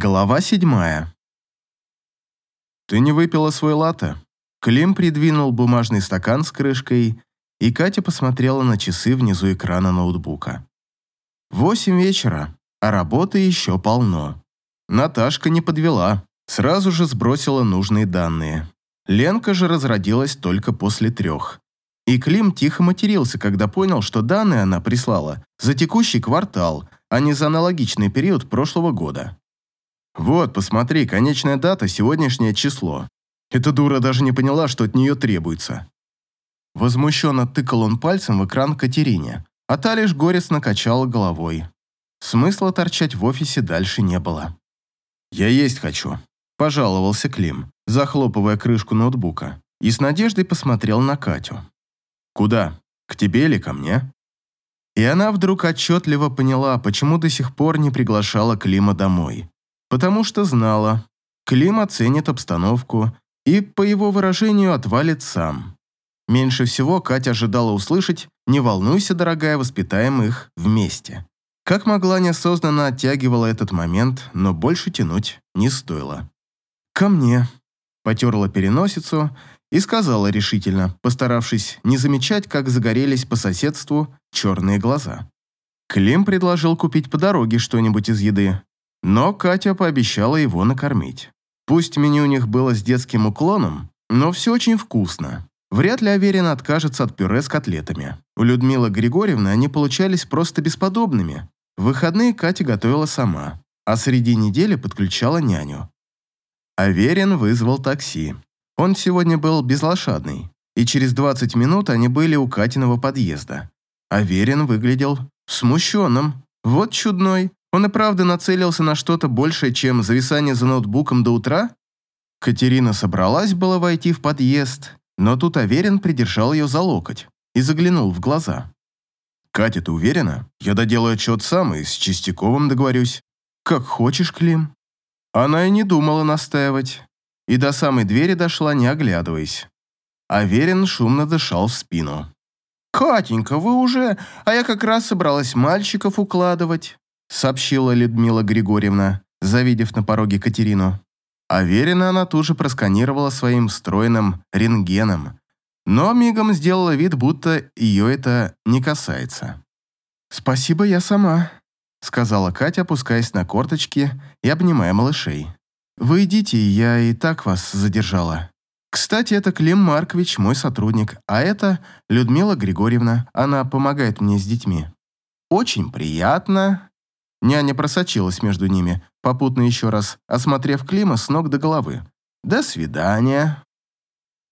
Глава седьмая. «Ты не выпила свой латте?» Клим придвинул бумажный стакан с крышкой, и Катя посмотрела на часы внизу экрана ноутбука. Восемь вечера, а работы еще полно. Наташка не подвела, сразу же сбросила нужные данные. Ленка же разродилась только после трех. И Клим тихо матерился, когда понял, что данные она прислала за текущий квартал, а не за аналогичный период прошлого года. «Вот, посмотри, конечная дата, сегодняшнее число. Эта дура даже не поняла, что от нее требуется». Возмущенно тыкал он пальцем в экран Катерине, а та лишь горестно качала головой. Смысла торчать в офисе дальше не было. «Я есть хочу», – пожаловался Клим, захлопывая крышку ноутбука, и с надеждой посмотрел на Катю. «Куда? К тебе или ко мне?» И она вдруг отчетливо поняла, почему до сих пор не приглашала Клима домой потому что знала, Клим оценит обстановку и, по его выражению, отвалит сам. Меньше всего Катя ожидала услышать «Не волнуйся, дорогая, воспитаем их вместе». Как могла, неосознанно оттягивала этот момент, но больше тянуть не стоило. «Ко мне», – потерла переносицу и сказала решительно, постаравшись не замечать, как загорелись по соседству черные глаза. Клим предложил купить по дороге что-нибудь из еды, но Катя пообещала его накормить. Пусть меню у них было с детским уклоном, но все очень вкусно. Вряд ли Аверин откажется от пюре с котлетами. У Людмилы Григорьевны они получались просто бесподобными. В выходные Катя готовила сама, а среди недели подключала няню. Аверин вызвал такси. Он сегодня был безлошадный, и через 20 минут они были у Катиного подъезда. Аверин выглядел смущенным. Вот чудной. Он и правда нацелился на что-то большее, чем зависание за ноутбуком до утра? Катерина собралась было войти в подъезд, но тут Аверин придержал ее за локоть и заглянул в глаза. «Катя, ты уверена? Я доделаю отчет сам и с Чистяковым договорюсь». «Как хочешь, Клим». Она и не думала настаивать, и до самой двери дошла, не оглядываясь. Аверин шумно дышал в спину. «Катенька, вы уже... А я как раз собралась мальчиков укладывать сообщила Людмила Григорьевна, завидев на пороге Катерину. Аверина она тут же просканировала своим встроенным рентгеном, но мигом сделала вид, будто ее это не касается. «Спасибо, я сама», — сказала Катя, опускаясь на корточки и обнимая малышей. «Вы идите, я и так вас задержала. Кстати, это Клим Маркович, мой сотрудник, а это Людмила Григорьевна, она помогает мне с детьми». «Очень приятно», Няня просочилась между ними, попутно еще раз осмотрев Клима с ног до головы. «До свидания».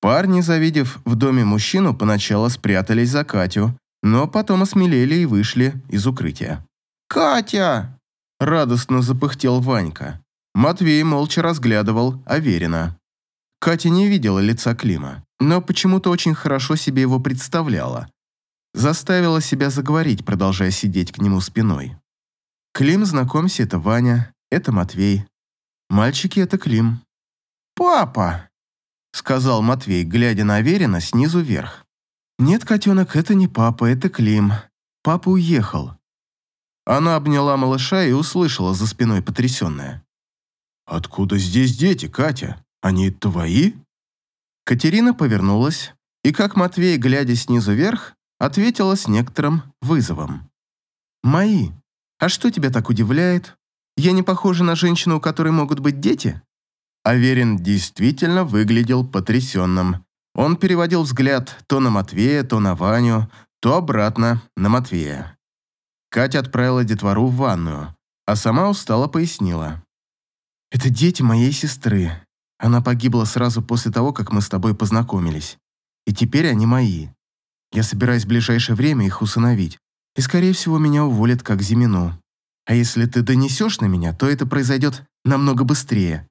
Парни, завидев в доме мужчину, поначалу спрятались за Катю, но потом осмелели и вышли из укрытия. «Катя!» – радостно запыхтел Ванька. Матвей молча разглядывал Аверина. Катя не видела лица Клима, но почему-то очень хорошо себе его представляла. Заставила себя заговорить, продолжая сидеть к нему спиной. Клим, знакомься, это Ваня, это Матвей. Мальчики, это Клим. «Папа!» — сказал Матвей, глядя на Аверина снизу вверх. «Нет, котенок, это не папа, это Клим. Папа уехал». Она обняла малыша и услышала за спиной потрясенная. «Откуда здесь дети, Катя? Они твои?» Катерина повернулась, и, как Матвей, глядя снизу вверх, ответила с некоторым вызовом. «Мои». А что тебя так удивляет? Я не похожа на женщину, у которой могут быть дети?» Аверин действительно выглядел потрясенным. Он переводил взгляд то на Матвея, то на Ваню, то обратно на Матвея. Катя отправила детвору в ванную, а сама устало пояснила. «Это дети моей сестры. Она погибла сразу после того, как мы с тобой познакомились. И теперь они мои. Я собираюсь в ближайшее время их усыновить и, скорее всего, меня уволят как Зимину. А если ты донесешь на меня, то это произойдет намного быстрее».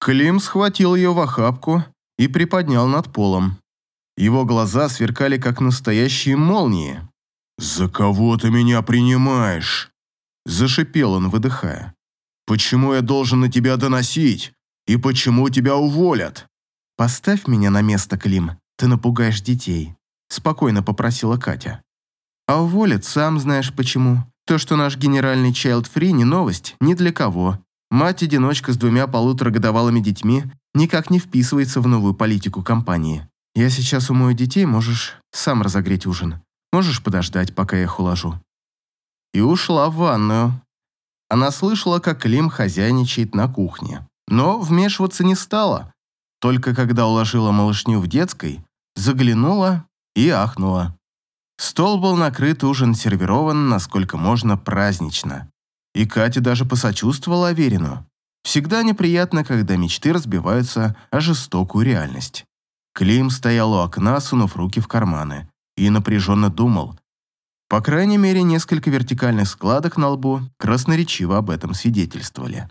Клим схватил ее в охапку и приподнял над полом. Его глаза сверкали, как настоящие молнии. «За кого ты меня принимаешь?» Зашипел он, выдыхая. «Почему я должен на тебя доносить? И почему тебя уволят?» «Поставь меня на место, Клим, ты напугаешь детей», спокойно попросила Катя. А уволят, сам знаешь почему. То, что наш генеральный Child Free не новость ни для кого. Мать-одиночка с двумя полуторагодовалыми детьми никак не вписывается в новую политику компании. Я сейчас умою детей, можешь сам разогреть ужин. Можешь подождать, пока я их уложу». И ушла в ванную. Она слышала, как Клим хозяйничает на кухне, но вмешиваться не стала. Только когда уложила малышню в детской, заглянула и ахнула. Стол был накрыт, ужин сервирован, насколько можно, празднично. И Катя даже посочувствовала Аверину. Всегда неприятно, когда мечты разбиваются о жестокую реальность. Клим стоял у окна, сунув руки в карманы, и напряженно думал. По крайней мере, несколько вертикальных складок на лбу красноречиво об этом свидетельствовали.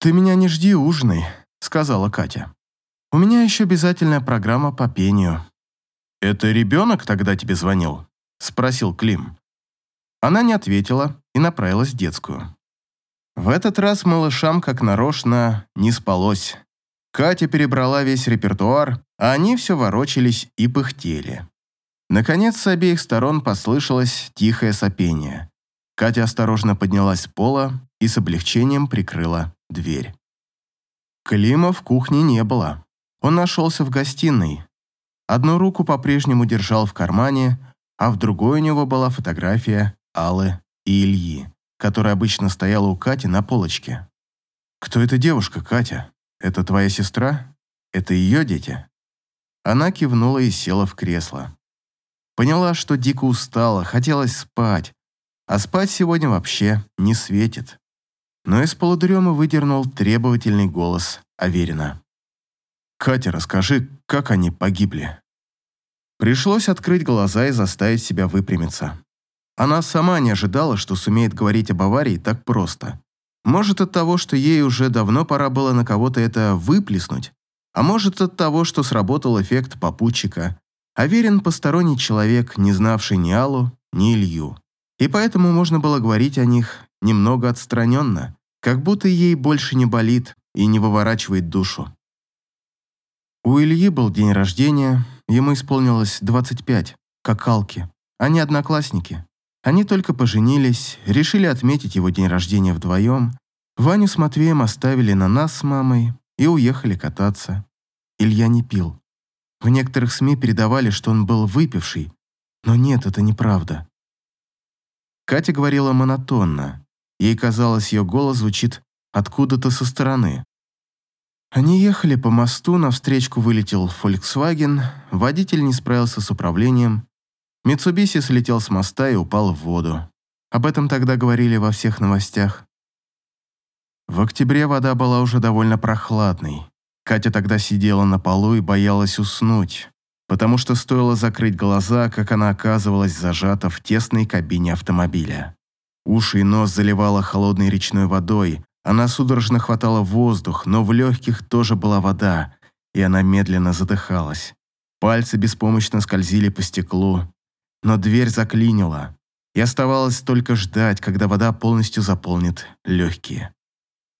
«Ты меня не жди, ужинай», — сказала Катя. «У меня еще обязательная программа по пению». «Это ребенок тогда тебе звонил?» — спросил Клим. Она не ответила и направилась в детскую. В этот раз малышам, как нарочно, не спалось. Катя перебрала весь репертуар, а они все ворочались и пыхтели. Наконец, с обеих сторон послышалось тихое сопение. Катя осторожно поднялась с пола и с облегчением прикрыла дверь. Клима в кухне не было. Он нашелся в гостиной. Одну руку по-прежнему держал в кармане, а в другой у него была фотография Аллы и Ильи, которая обычно стояла у Кати на полочке. «Кто эта девушка, Катя? Это твоя сестра? Это ее дети?» Она кивнула и села в кресло. Поняла, что дико устала, хотелось спать, а спать сегодня вообще не светит. Но из полудремы выдернул требовательный голос Аверина. «Катя, расскажи, как они погибли?» Пришлось открыть глаза и заставить себя выпрямиться. Она сама не ожидала, что сумеет говорить об аварии так просто. Может, от того, что ей уже давно пора было на кого-то это выплеснуть, а может, от того, что сработал эффект попутчика. Аверин посторонний человек, не знавший ни Аллу, ни Илью. И поэтому можно было говорить о них немного отстраненно, как будто ей больше не болит и не выворачивает душу. У Ильи был день рождения, ему исполнилось 25, как Алке. Они одноклассники. Они только поженились, решили отметить его день рождения вдвоем. Ваню с Матвеем оставили на нас с мамой и уехали кататься. Илья не пил. В некоторых СМИ передавали, что он был выпивший, но нет, это неправда. Катя говорила монотонно. Ей казалось, ее голос звучит откуда-то со стороны. Они ехали по мосту, навстречку вылетел Volkswagen, водитель не справился с управлением, Митсубиси слетел с моста и упал в воду. Об этом тогда говорили во всех новостях. В октябре вода была уже довольно прохладной. Катя тогда сидела на полу и боялась уснуть, потому что стоило закрыть глаза, как она оказывалась зажата в тесной кабине автомобиля. Уши и нос заливала холодной речной водой, она судорожно хватала воздух, но в легких тоже была вода, и она медленно задыхалась. Пальцы беспомощно скользили по стеклу, но дверь заклинила, и оставалось только ждать, когда вода полностью заполнит легкие.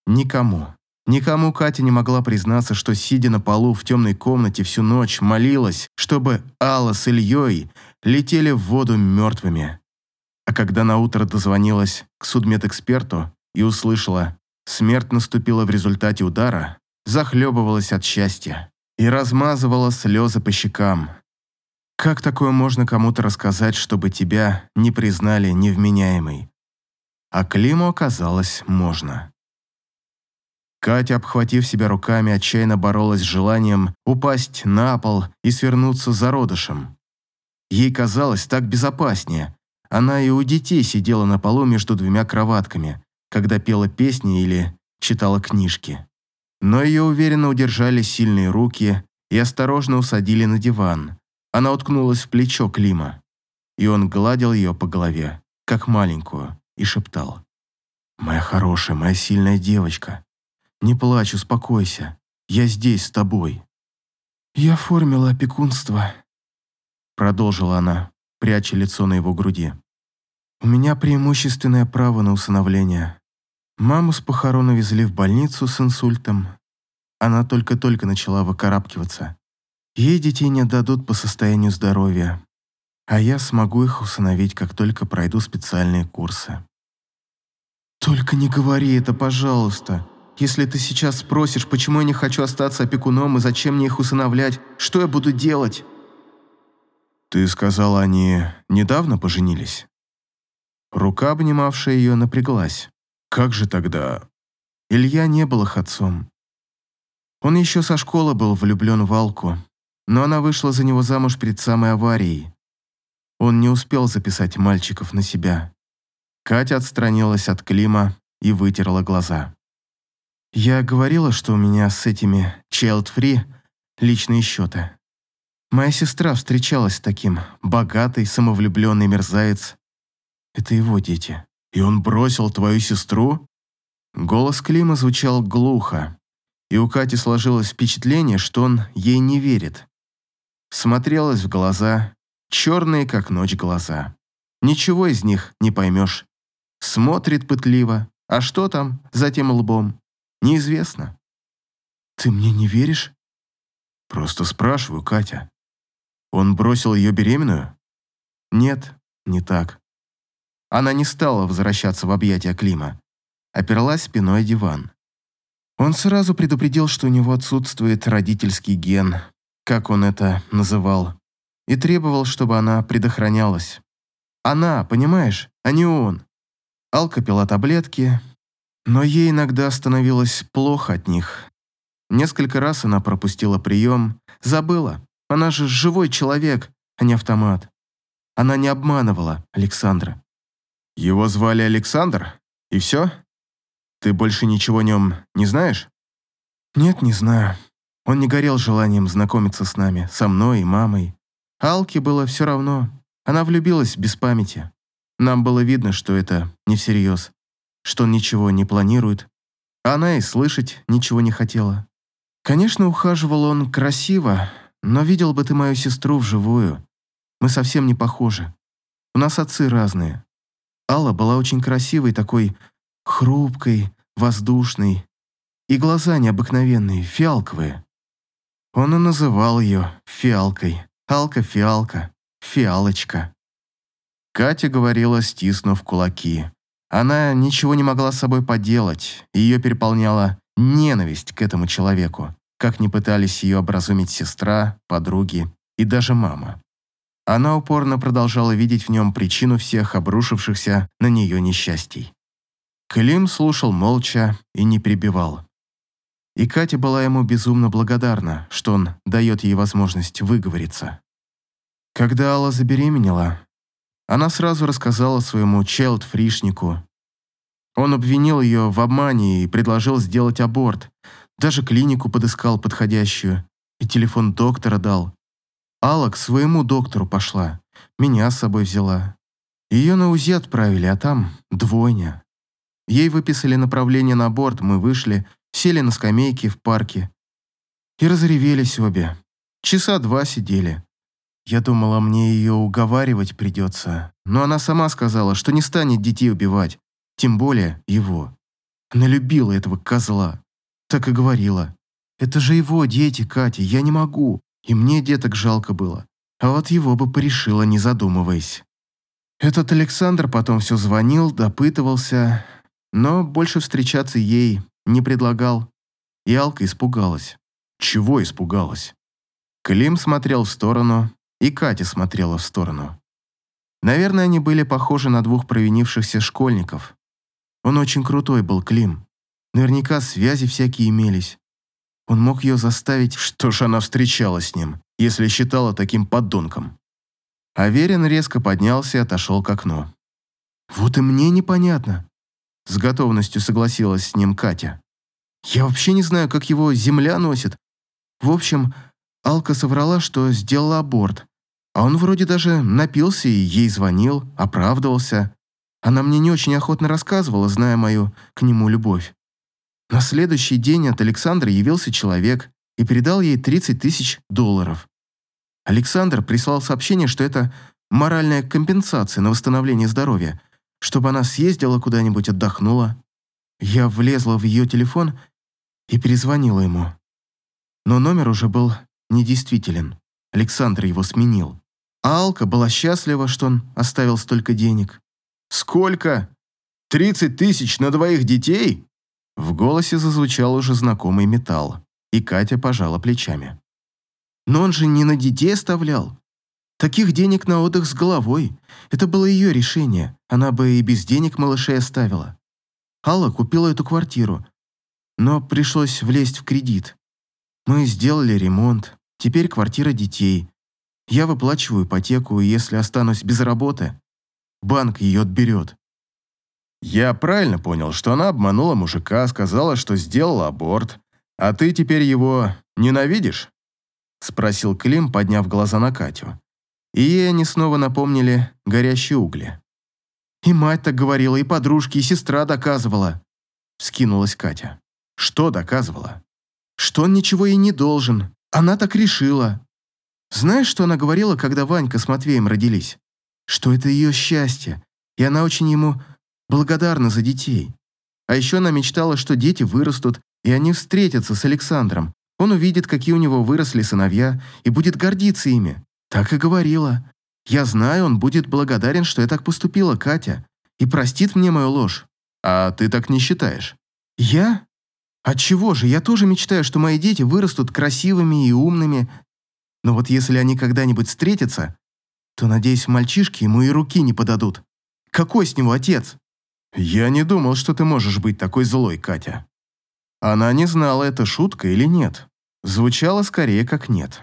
Никому, никому Катя не могла признаться, что, сидя на полу в темной комнате всю ночь, молилась, чтобы Алла с Ильей летели в воду мертвыми. А когда наутро дозвонилась к судмедэксперту и услышала, смерть наступила в результате удара, захлебывалась от счастья и размазывала слезы по щекам, как такое можно кому-то рассказать, чтобы тебя не признали невменяемой? А Климу оказалось можно. Катя, обхватив себя руками, отчаянно боролась с желанием упасть на пол и свернуться зародышем. Ей казалось так безопаснее. Она и у детей сидела на полу между двумя кроватками, когда пела песни или читала книжки. Но ее уверенно удержали сильные руки и осторожно усадили на диван, она уткнулась в плечо Клима, и он гладил ее по голове, как маленькую, и шептал. «Моя хорошая, моя сильная девочка, не плачь, успокойся, я здесь с тобой». «Я оформила опекунство», — продолжила она, пряча лицо на его груди. «У меня преимущественное право на усыновление. Маму с похорона везли в больницу с инсультом. Она только-только начала выкарабкиваться. Ей детей не отдадут по состоянию здоровья, а я смогу их усыновить, как только пройду специальные курсы. «Только не говори это, пожалуйста!» Если ты сейчас спросишь, почему я не хочу остаться опекуном и зачем мне их усыновлять, что я буду делать?» «Ты сказала, они недавно поженились?» Рука, обнимавшая ее, напряглась. «Как же тогда?» Илья не был их отцом. Он еще со школы был влюблен в Алку, но она вышла за него замуж перед самой аварией. Он не успел записать мальчиков на себя. Катя отстранилась от Клима и вытерла глаза. «Я говорила, что у меня с этими child-free личные счеты. Моя сестра встречалась с таким, богатый, самовлюбленный мерзавец. Это его дети. И он бросил твою сестру?» Голос Клима звучал глухо, и у Кати сложилось впечатление, что он ей не верит. Смотрелась в глаза, черные, как ночь, глаза. Ничего из них не поймешь. Смотрит пытливо, а что там за тем лбом, неизвестно. «Ты мне не веришь?» «Просто спрашиваю, Катя. Он бросил ее беременную?» «Нет, не так». Она не стала возвращаться в объятия Клима оперлась спиной о диван. Он сразу предупредил, что у него отсутствует родительский ген, как он это называл, и требовал, чтобы она предохранялась. Она, понимаешь, а не он. Алка пила таблетки, но ей иногда становилось плохо от них. Несколько раз она пропустила прием, забыла. Она же живой человек, а не автомат. Она не обманывала Александра. Его звали Александр, и все? Ты больше ничего о нем не знаешь? Нет, не знаю. Он не горел желанием знакомиться с нами, со мной и мамой. Алке было все равно. Она влюбилась без памяти. Нам было видно, что это не всерьез, что он ничего не планирует. она и слышать ничего не хотела. Конечно, ухаживал он красиво, но видел бы ты мою сестру вживую. Мы совсем не похожи. У нас отцы разные. Алла была очень красивой, такой хрупкой, воздушной, и глаза необыкновенные, фиалковые. Он и называл ее фиалкой, алка-фиалка, фиалочка. Катя говорила, стиснув кулаки. Она ничего не могла с собой поделать, ее переполняла ненависть к этому человеку, как не пытались ее образумить сестра, подруги и даже мама. Она упорно продолжала видеть в нем причину всех обрушившихся на нее несчастий. Клим слушал молча и не перебивал. И Катя была ему безумно благодарна, что он дает ей возможность выговориться. Когда Алла забеременела, она сразу рассказала своему Челд-фришнику. Он обвинил ее в обмане и предложил сделать аборт, даже клинику подыскал подходящую и телефон доктора дал. Алла к своему доктору пошла, меня с собой взяла. Ее на УЗИ отправили, а там двойня. Ей выписали направление на борт, мы вышли, сели на скамейке в парке. И разревелись обе. Часа два сидели. Я думала, мне ее уговаривать придется, но она сама сказала, что не станет детей убивать, тем более его. Она любила этого козла. Так и говорила. Это же его дети, Катя, я не могу. И мне деток жалко было. А вот его бы порешила, не задумываясь. Этот Александр потом все звонил, допытывался, но больше встречаться ей не предлагал. И Алка испугалась. Чего испугалась? Клим смотрел в сторону, и Катя смотрела в сторону. Наверное, они были похожи на двух провинившихся школьников. Он очень крутой был, Клим. Наверняка связи всякие имелись. Он мог ее заставить, что ж она встречалась с ним, если считала таким подонком. Аверин резко поднялся и отошел к окну. «Вот и мне непонятно. С готовностью согласилась с ним Катя. Я вообще не знаю, как его земля носит. В общем, Алка соврала, что сделала аборт. А он вроде даже напился и ей звонил, оправдывался. Она мне не очень охотно рассказывала, зная мою к нему любовь. На следующий день от Александра явился человек и передал ей 30 тысяч долларов. Александр прислал сообщение, что это моральная компенсация на восстановление здоровья – чтобы она съездила куда-нибудь, отдохнула. Я влезла в ее телефон и перезвонила ему. Но номер уже был недействителен. Александр его сменил. А Алка была счастлива, что он оставил столько денег. «Сколько? Тридцать тысяч на двоих детей?» В голосе зазвучал уже знакомый металл, и Катя пожала плечами. «Но он же не на детей оставлял. Таких денег на отдых с головой. Это было ее решение. Она бы и без денег малышей оставила. Алла купила эту квартиру, но пришлось влезть в кредит. Мы сделали ремонт, теперь квартира детей. Я выплачиваю ипотеку, и если останусь без работы, банк ее отберет. Я правильно понял, что она обманула мужика, сказала, что сделала аборт, а ты теперь его ненавидишь? Спросил Клим, подняв глаза на Катю. И ей они снова напомнили горящие угли. «И мать так говорила, и подружки, и сестра доказывала», — вскинулась Катя. «Что доказывала?» «Что он ничего ей не должен. Она так решила. Знаешь, что она говорила, когда Ванька с Матвеем родились? Что это ее счастье, и она очень ему благодарна за детей. А еще она мечтала, что дети вырастут, и они встретятся с Александром. Он увидит, какие у него выросли сыновья, и будет гордиться ими. Так и говорила. Я знаю, он будет благодарен, что я так поступила, Катя, и простит мне мою ложь. А ты так не считаешь? Я? Отчего же? Я тоже мечтаю, что мои дети вырастут красивыми и умными. Но вот если они когда-нибудь встретятся, то, надеюсь, мальчишки ему и руки не подадут. Какой с него отец? Я не думал, что ты можешь быть такой злой, Катя. Она не знала, это шутка или нет. Звучало скорее как нет.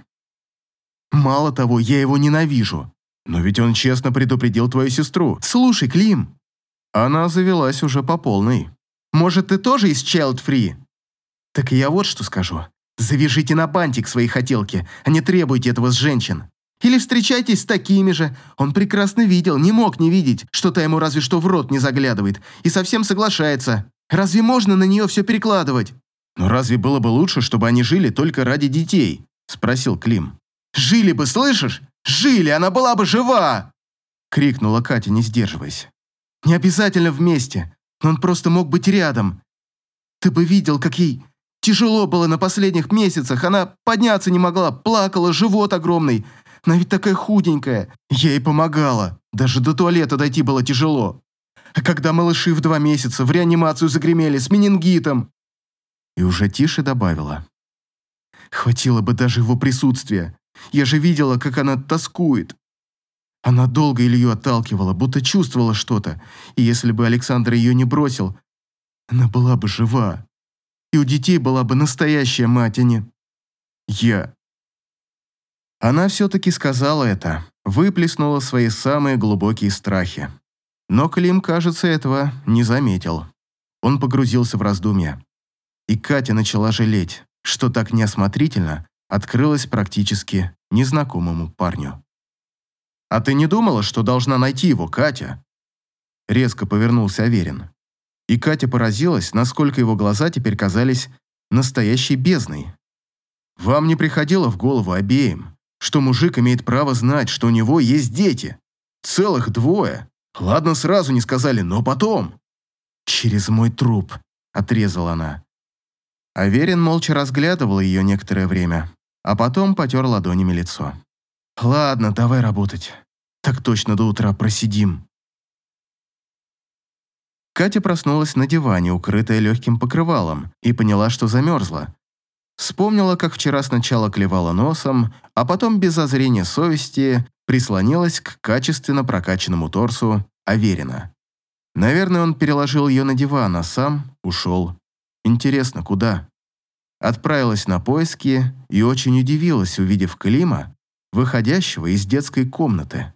Мало того, я его ненавижу. Но ведь он честно предупредил твою сестру. Слушай, Клим. Она завелась уже по полной. Может, ты тоже из Child Free? Так я вот что скажу. Завяжите на бантик свои хотелки, а не требуйте этого с женщин. Или встречайтесь с такими же. Он прекрасно видел, не мог не видеть, что та ему разве что в рот не заглядывает, и совсем соглашается. Разве можно на нее все перекладывать? «Но разве было бы лучше, чтобы они жили только ради детей?» – спросил Клим. «Жили бы, слышишь? Жили, она была бы жива!» – крикнула Катя, не сдерживаясь. «Не обязательно вместе, но он просто мог быть рядом. Ты бы видел, как ей тяжело было на последних месяцах, она подняться не могла, плакала, живот огромный. Она ведь такая худенькая. Я ей помогала, даже до туалета дойти было тяжело. А когда малыши в два месяца в реанимацию загремели с менингитом, и уже тише добавила. Хватило бы даже его присутствия. Я же видела, как она тоскует. Она долго Илью отталкивала, будто чувствовала что-то, и если бы Александр ее не бросил, она была бы жива. И у детей была бы настоящая мать, а не я. Она все-таки сказала это, выплеснула свои самые глубокие страхи. Но Клим, кажется, этого не заметил. Он погрузился в раздумья и Катя начала жалеть, что так неосмотрительно открылась практически незнакомому парню. «А ты не думала, что должна найти его, Катя?» Резко повернулся Аверин. И Катя поразилась, насколько его глаза теперь казались настоящей бездной. «Вам не приходило в голову обеим, что мужик имеет право знать, что у него есть дети? Целых двое. Ладно, сразу не сказали, но потом...» «Через мой труп», — отрезала она. Аверин молча разглядывал ее некоторое время, а потом потер ладонями лицо. «Ладно, давай работать. Так точно до утра просидим». Катя проснулась на диване, укрытая легким покрывалом, и поняла, что замерзла. Вспомнила, как вчера сначала клевала носом, а потом без зазрения совести прислонилась к качественно прокачанному торсу Аверина. Наверное, он переложил ее на диван, а сам ушел Интересно, куда? Отправилась на поиски и очень удивилась, увидев Клима, выходящего из детской комнаты.